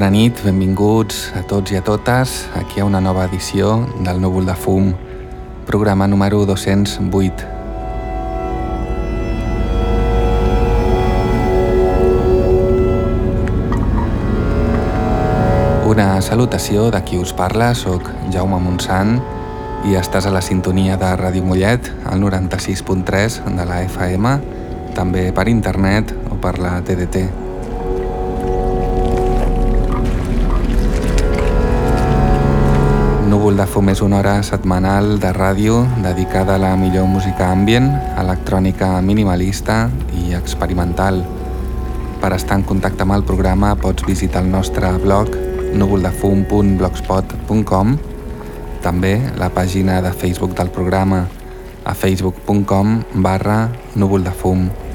Bona nit, benvinguts a tots i a totes aquí a una nova edició del Núvol de Fum, programa número 208. Una salutació de qui us parla, sóc Jaume Montsant i estàs a la sintonia de Ràdio Mollet, al 96.3 de la FM, també per internet o per la TDT. Núvol de Fum és una hora setmanal de ràdio dedicada a la millor música ambient, electrònica minimalista i experimental. Per estar en contacte amb el programa pots visitar el nostre blog núvoldefum.blogspot.com també la pàgina de Facebook del programa a facebook.com barra núvoldefum.com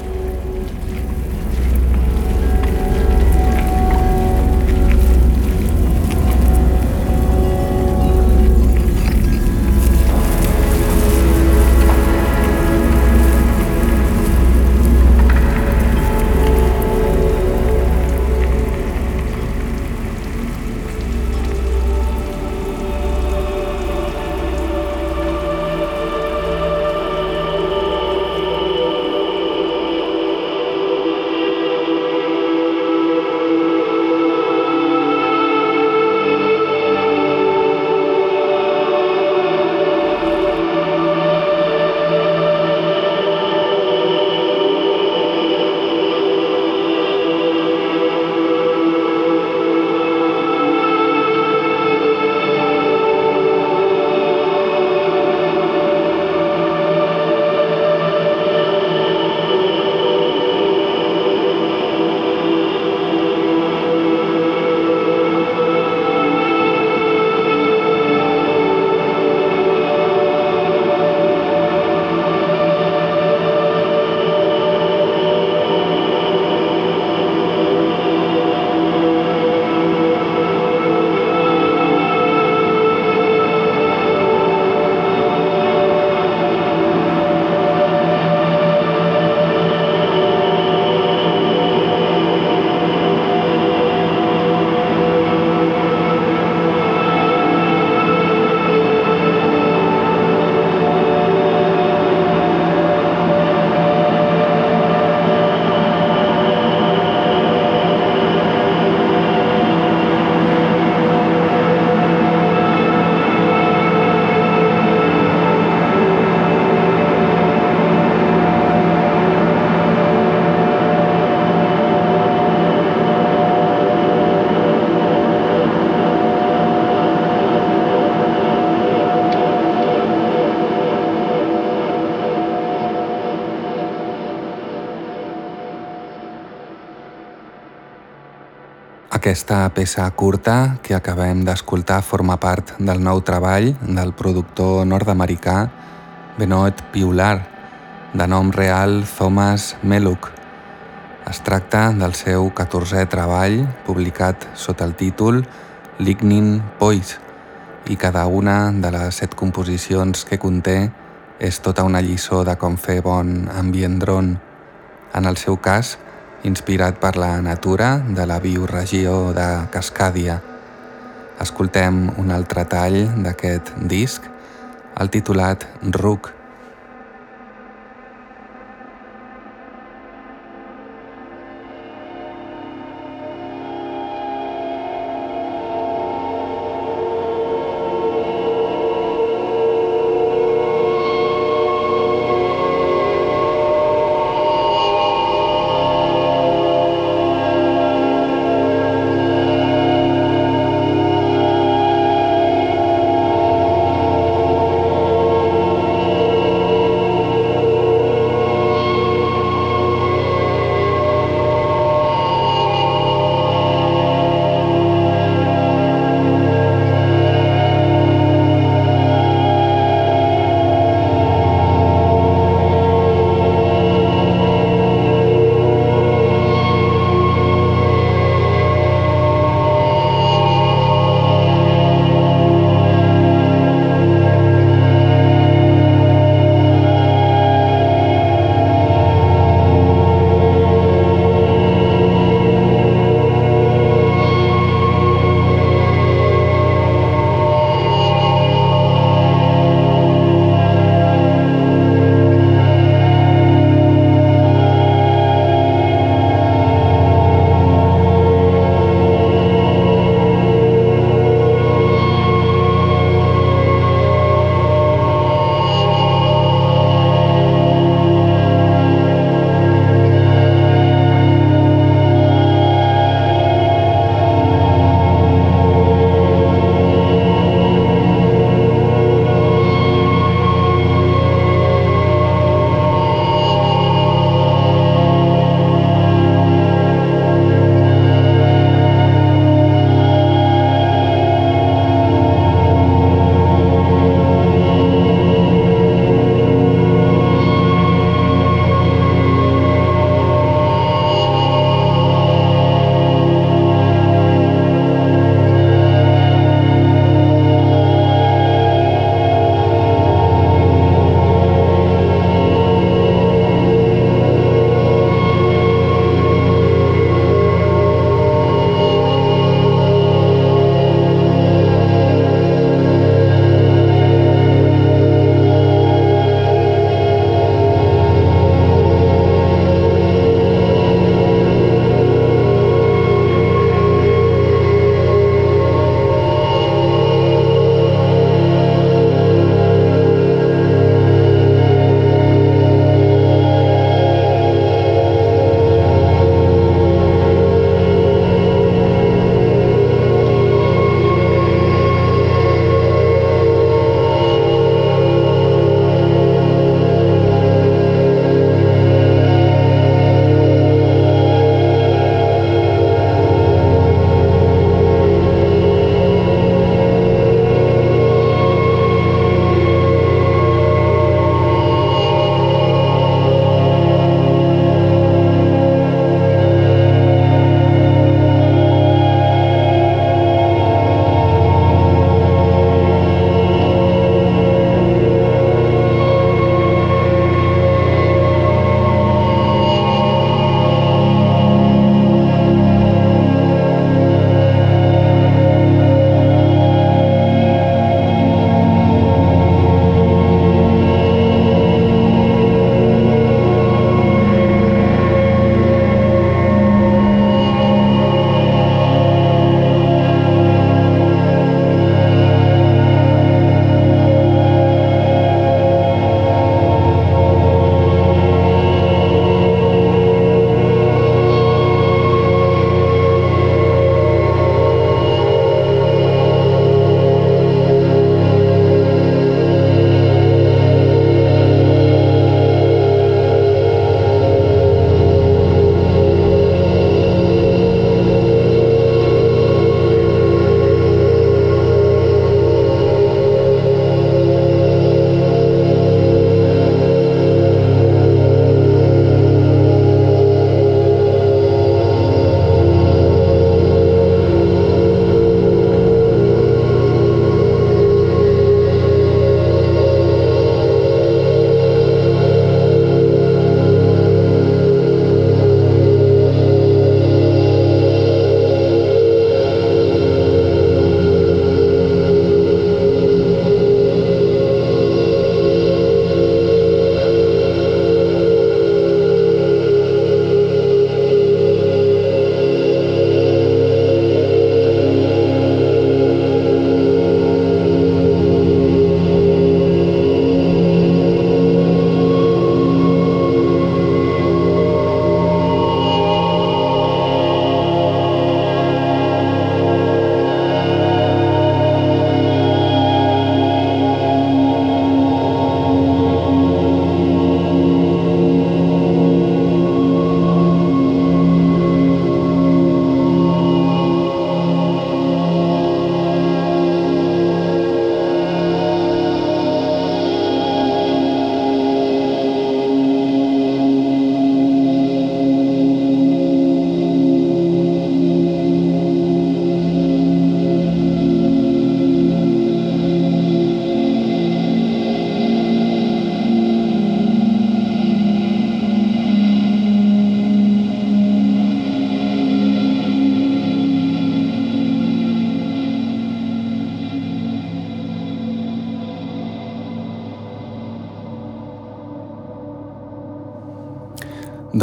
Aquesta peça curta que acabem d'escoltar forma part del nou treball del productor nord-americà Benoit Piular, de nom real Thomas Meluk. Es tracta del seu 14è treball, publicat sota el títol Lignin Poise, i cada una de les set composicions que conté és tota una lliçó de com fer bon ambient dron. En el seu cas, inspirat per la natura de la bioregió de Cascàdia. Escoltem un altre tall d'aquest disc, el titulat Ruc,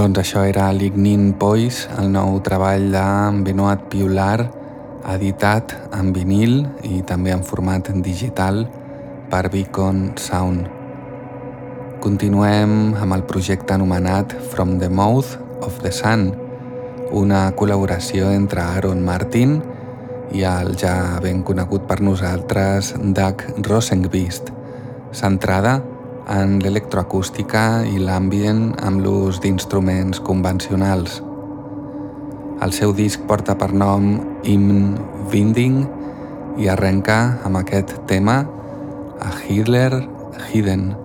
Doncs això era Lignin Poise, el nou treball de Benoit Piular, editat en vinil i també en format digital per Beacon Sound. Continuem amb el projecte anomenat From the Mouth of the Sun, una col·laboració entre Aaron Martin i el ja ben conegut per nosaltres Doug Rosenqvist, centrada en l'electroacústica i l'ambient amb l'ús d'instruments convencionals. El seu disc porta per nom Hymn Winding i arrenca amb aquest tema a Hitler Hidden.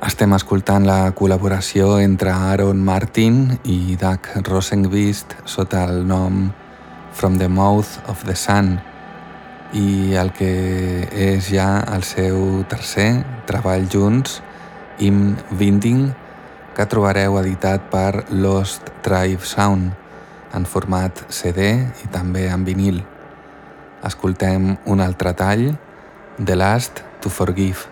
Estem escoltant la col·laboració entre Aaron Martin i Doug Rosenqvist sota el nom From the Mouth of the Sun i el que és ja el seu tercer treball junts, Im Winding, que trobareu editat per Lost Tribe Sound en format CD i també en vinil. Escoltem un altre tall, The Last to Forgive.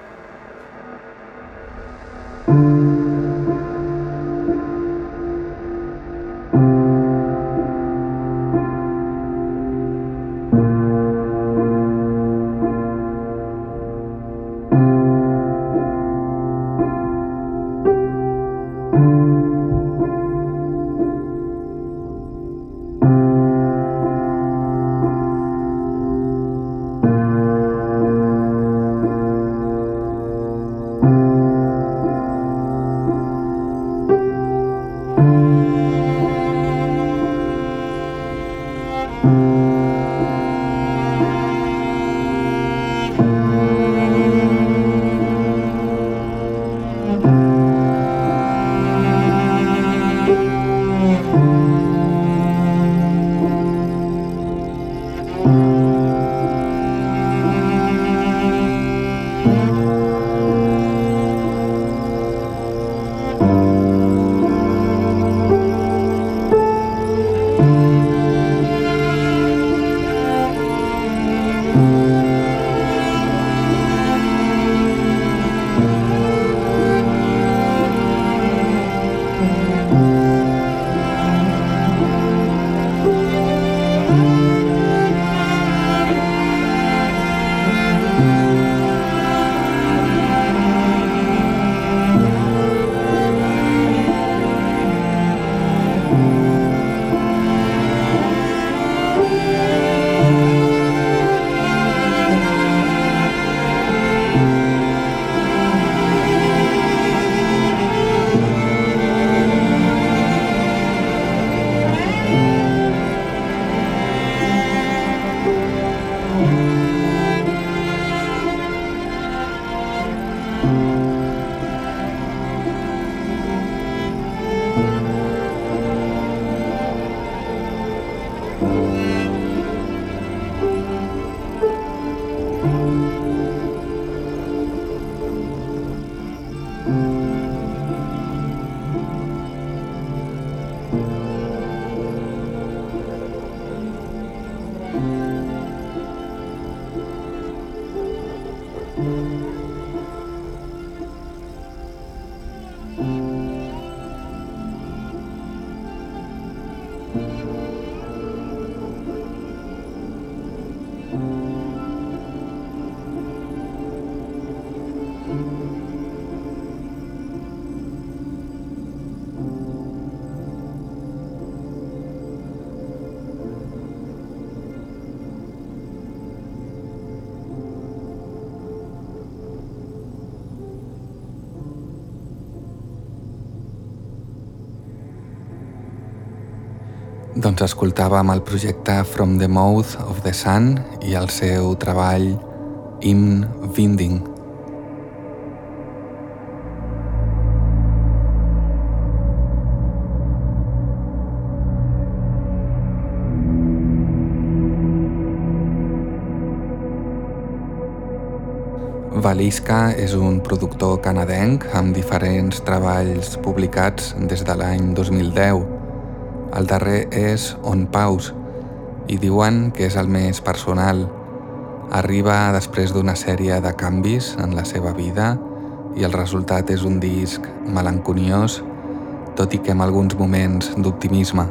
Doncs escoltàvem el projecte From the Mouth of the Sun i el seu treball Hymn Winding. Valisca és un productor canadenc amb diferents treballs publicats des de l'any 2010 el darrer és On Pause i diuen que és el més personal. Arriba després d'una sèrie de canvis en la seva vida i el resultat és un disc melanconiós, tot i que amb alguns moments d'optimisme.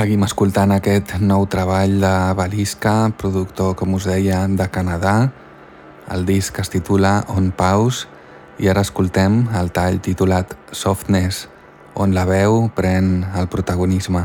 Seguim escoltant aquest nou treball de Balisca, productor, com us deia, de Canadà. El disc es titula On Pause i ara escoltem el tall titulat Softness, on la veu pren el protagonisme.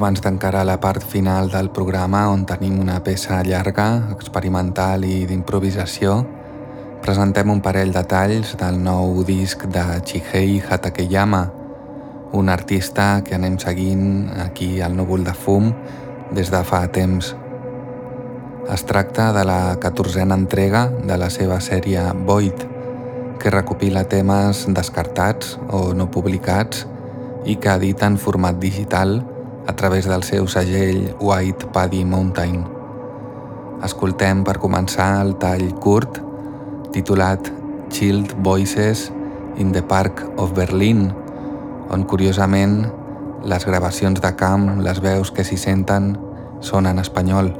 Abans d'encarar la part final del programa, on tenim una peça llarga, experimental i d'improvisació, presentem un parell de talls del nou disc de Chihei Hatakeyama, un artista que anem seguint aquí al núvol de fum des de fa temps. Es tracta de la catorzena entrega de la seva sèrie Void, que recopila temes descartats o no publicats i que edita en format digital a través del seu segell White Paddy Mountain. Escoltem per començar el tall curt titulat Chilled Voices in the Park of Berlin, on curiosament les gravacions de camp, les veus que s'hi senten, són en espanyol.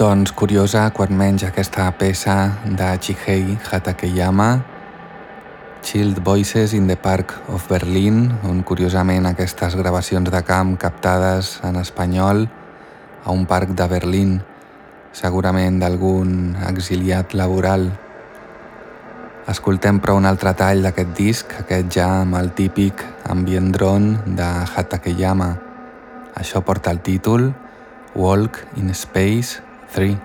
Doncs curiosa, quan menys aquesta peça de Chihei Hatakeyama, Chilled Voices in the Park of Berlin, on curiosament aquestes gravacions de camp captades en espanyol a un parc de Berlín, segurament d'algun exiliat laboral. Escoltem però un altre tall d'aquest disc, aquest ja amb el típic ambient drone de Hatakeyama. Això porta el títol Walk in Space three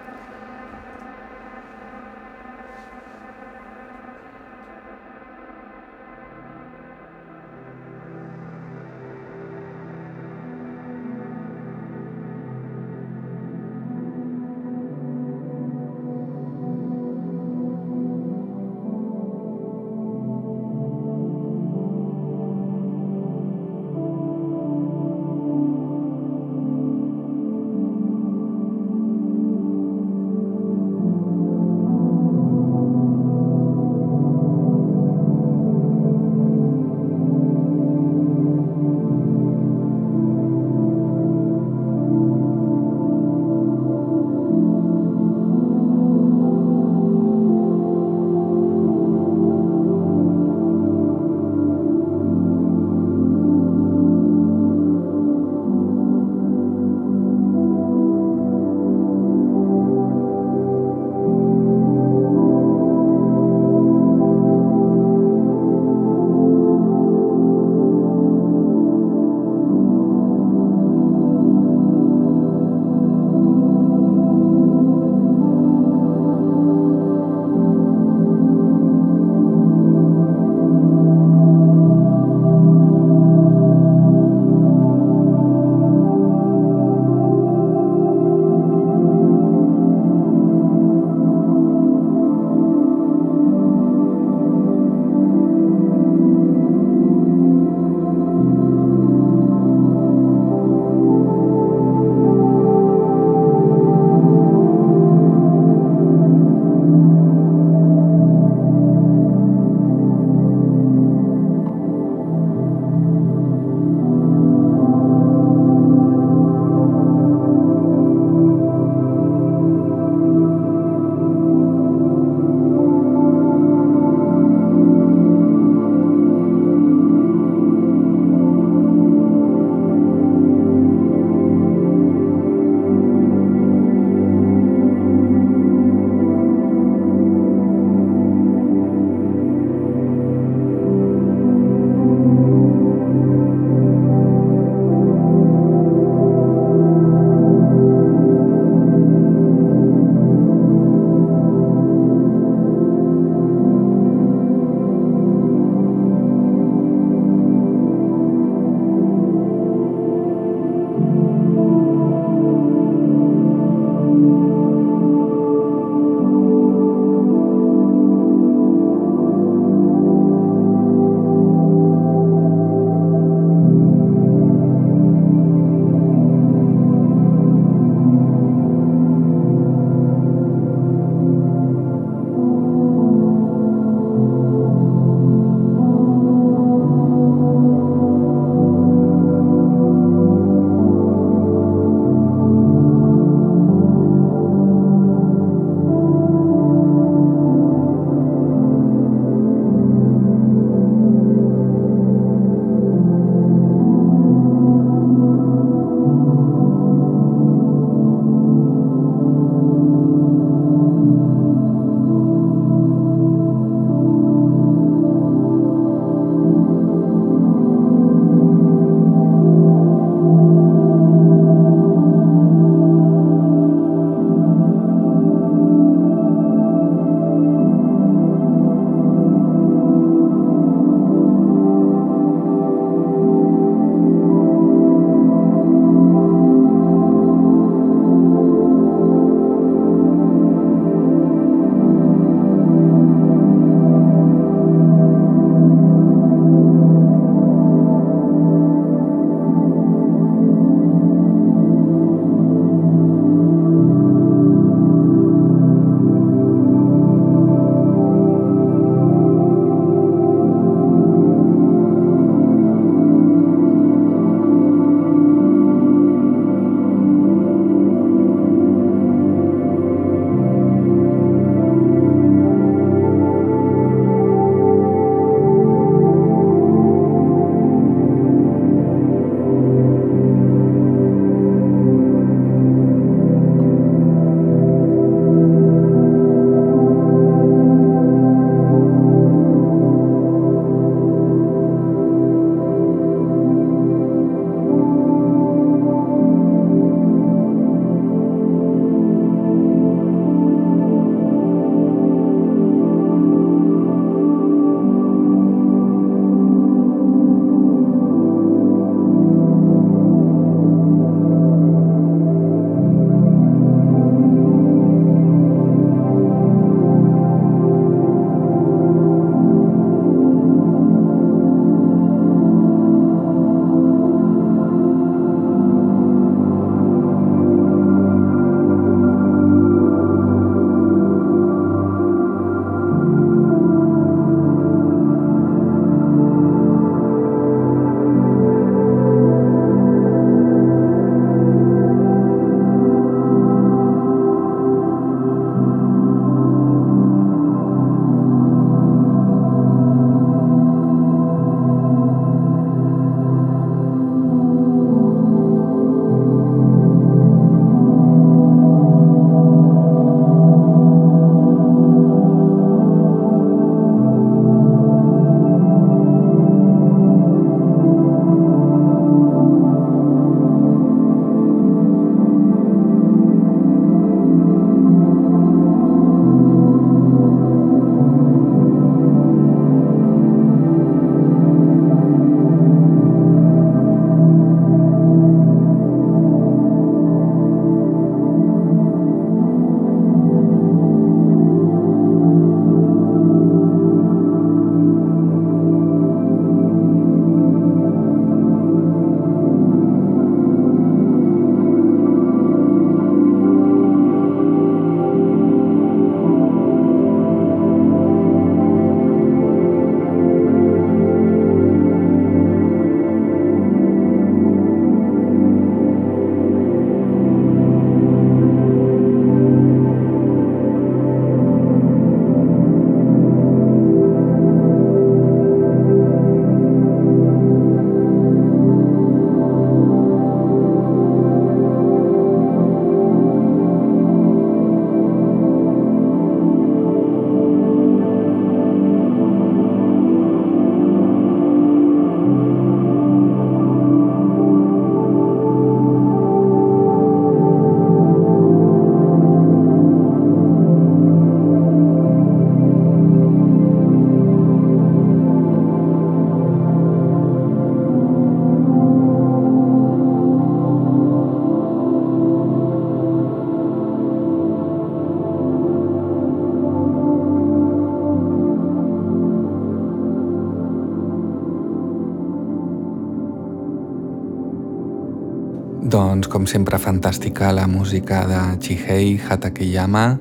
Doncs, com sempre, fantàstica la música de Chihei Hatakeyama,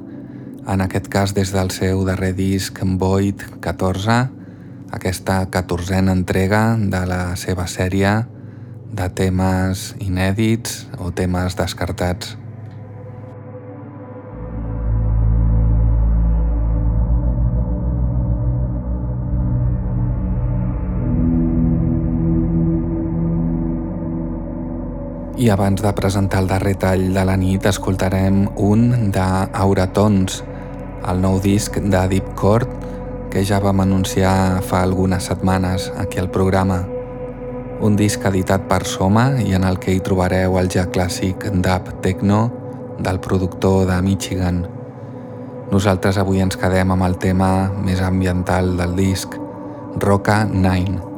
en aquest cas des del seu darrer disc Void 14, aquesta catorzena entrega de la seva sèrie de temes inèdits o temes descartats. I abans de presentar el darrer tall de la nit escoltarem un d'Auratons, el nou disc de Deep Court que ja vam anunciar fa algunes setmanes aquí al programa. Un disc editat per Soma i en el que hi trobareu el ja clàssic dub techno del productor de Michigan. Nosaltres avui ens quedem amb el tema més ambiental del disc, Roca 9.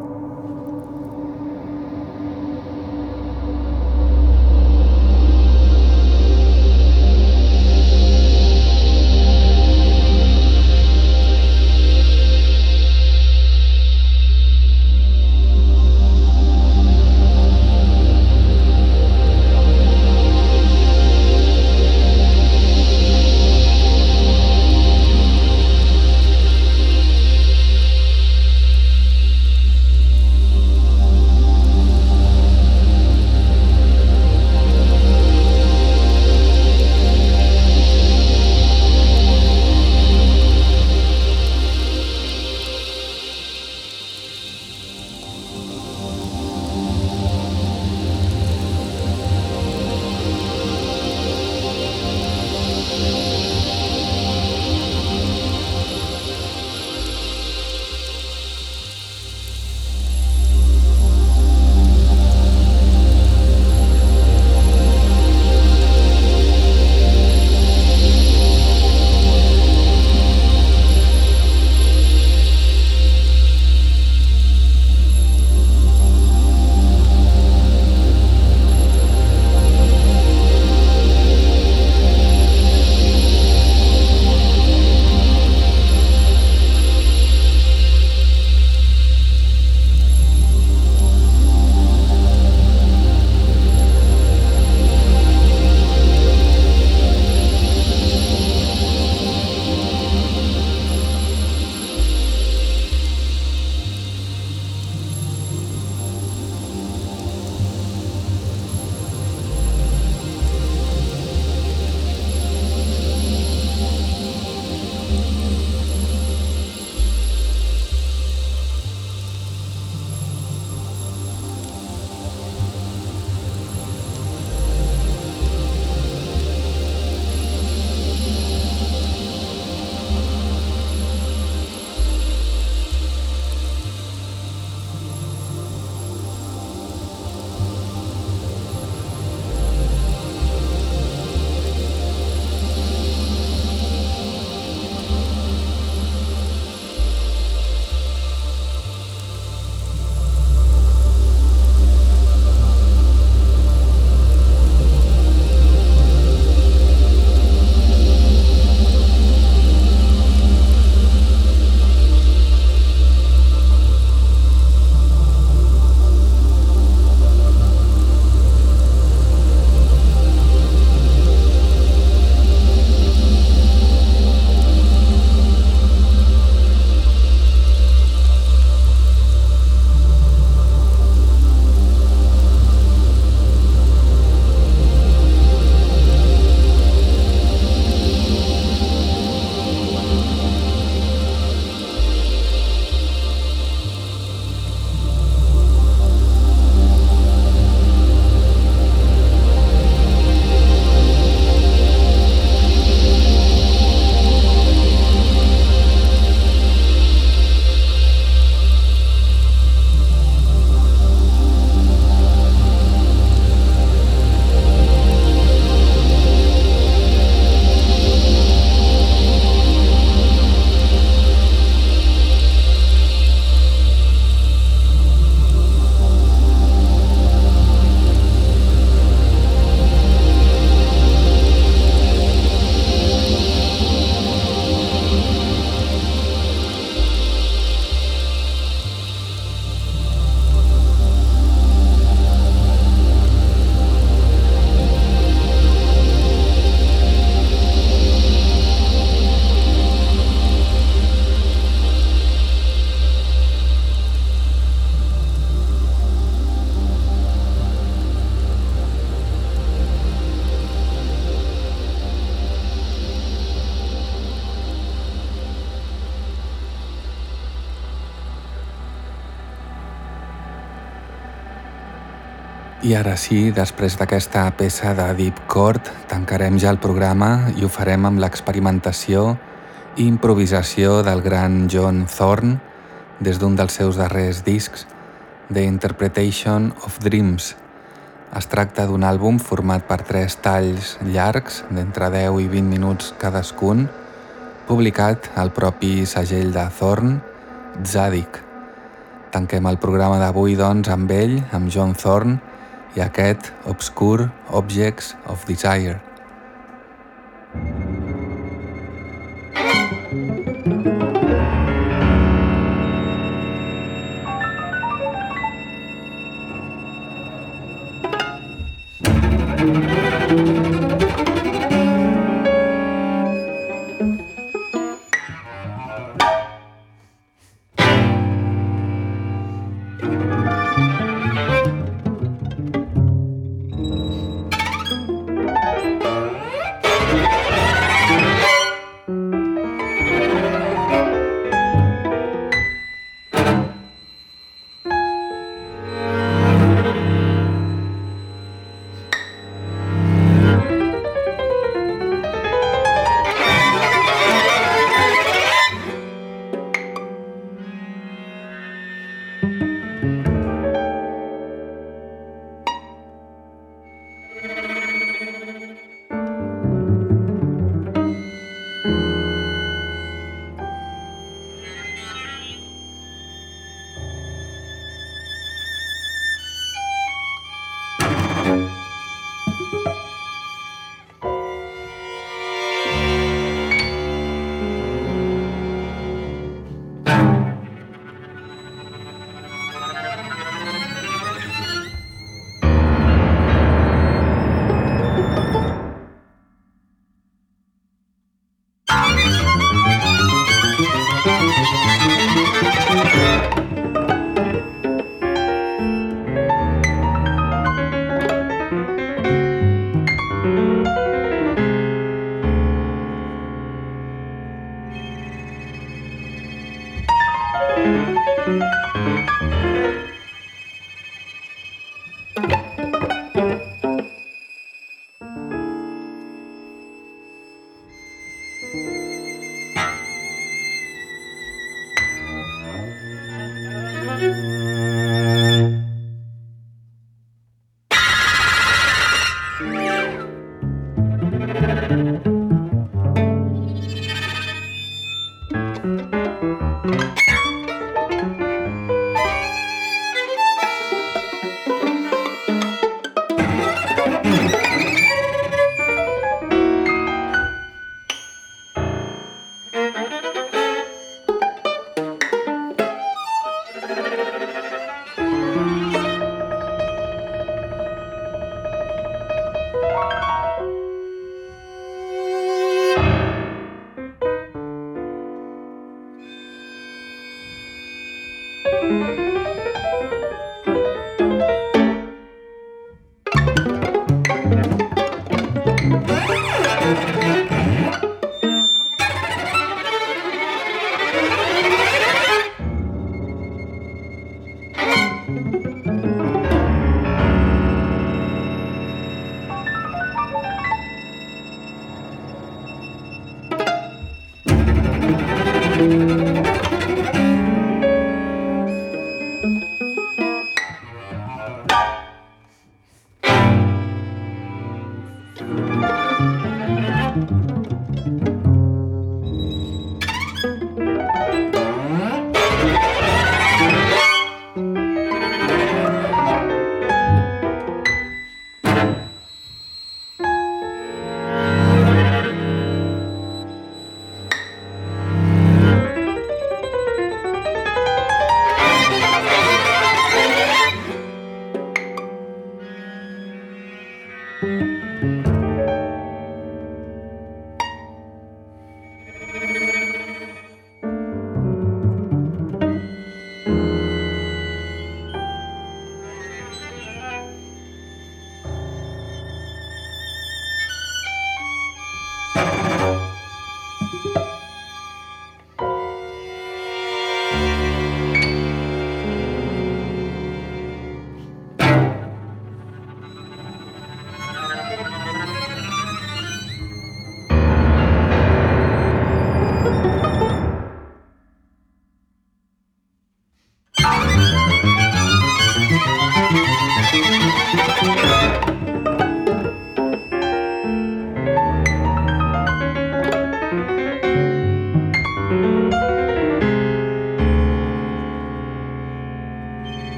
I ara sí, després d'aquesta peça de Deep Chord, tancarem ja el programa i ho farem amb l'experimentació i improvisació del gran John Thorne des d'un dels seus darrers discs, The Interpretation of Dreams. Es tracta d'un àlbum format per tres talls llargs d'entre 10 i 20 minuts cadascun, publicat al propi segell de Thorne, Zadig. Tanquem el programa d'avui, doncs, amb ell, amb John Thorne, i aquest Obscure Objects of Desire.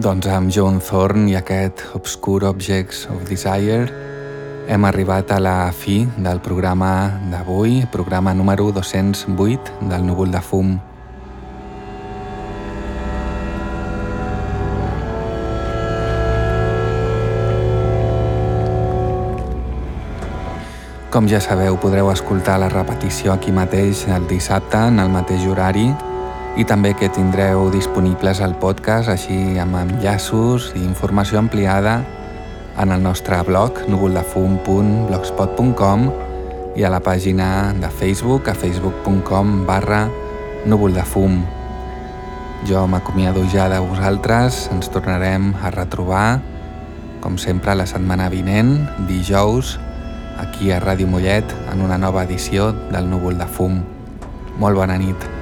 Doncs amb John Thorne i aquest Obscure Objects of Desire hem arribat a la fi del programa d'avui, programa número 208 del Núvol de Fum. Com ja sabeu, podreu escoltar la repetició aquí mateix el dissabte en el mateix horari i també que tindreu disponibles el podcast així amb enllaços i informació ampliada en el nostre blog núvoldefum.blogspot.com i a la pàgina de Facebook a facebook.com barra núvoldefum. Jo m'acomiado ja de vosaltres, ens tornarem a retrobar com sempre la setmana vinent, dijous, aquí a Ràdio Mollet en una nova edició del Núvol de Fum. Molt bona nit.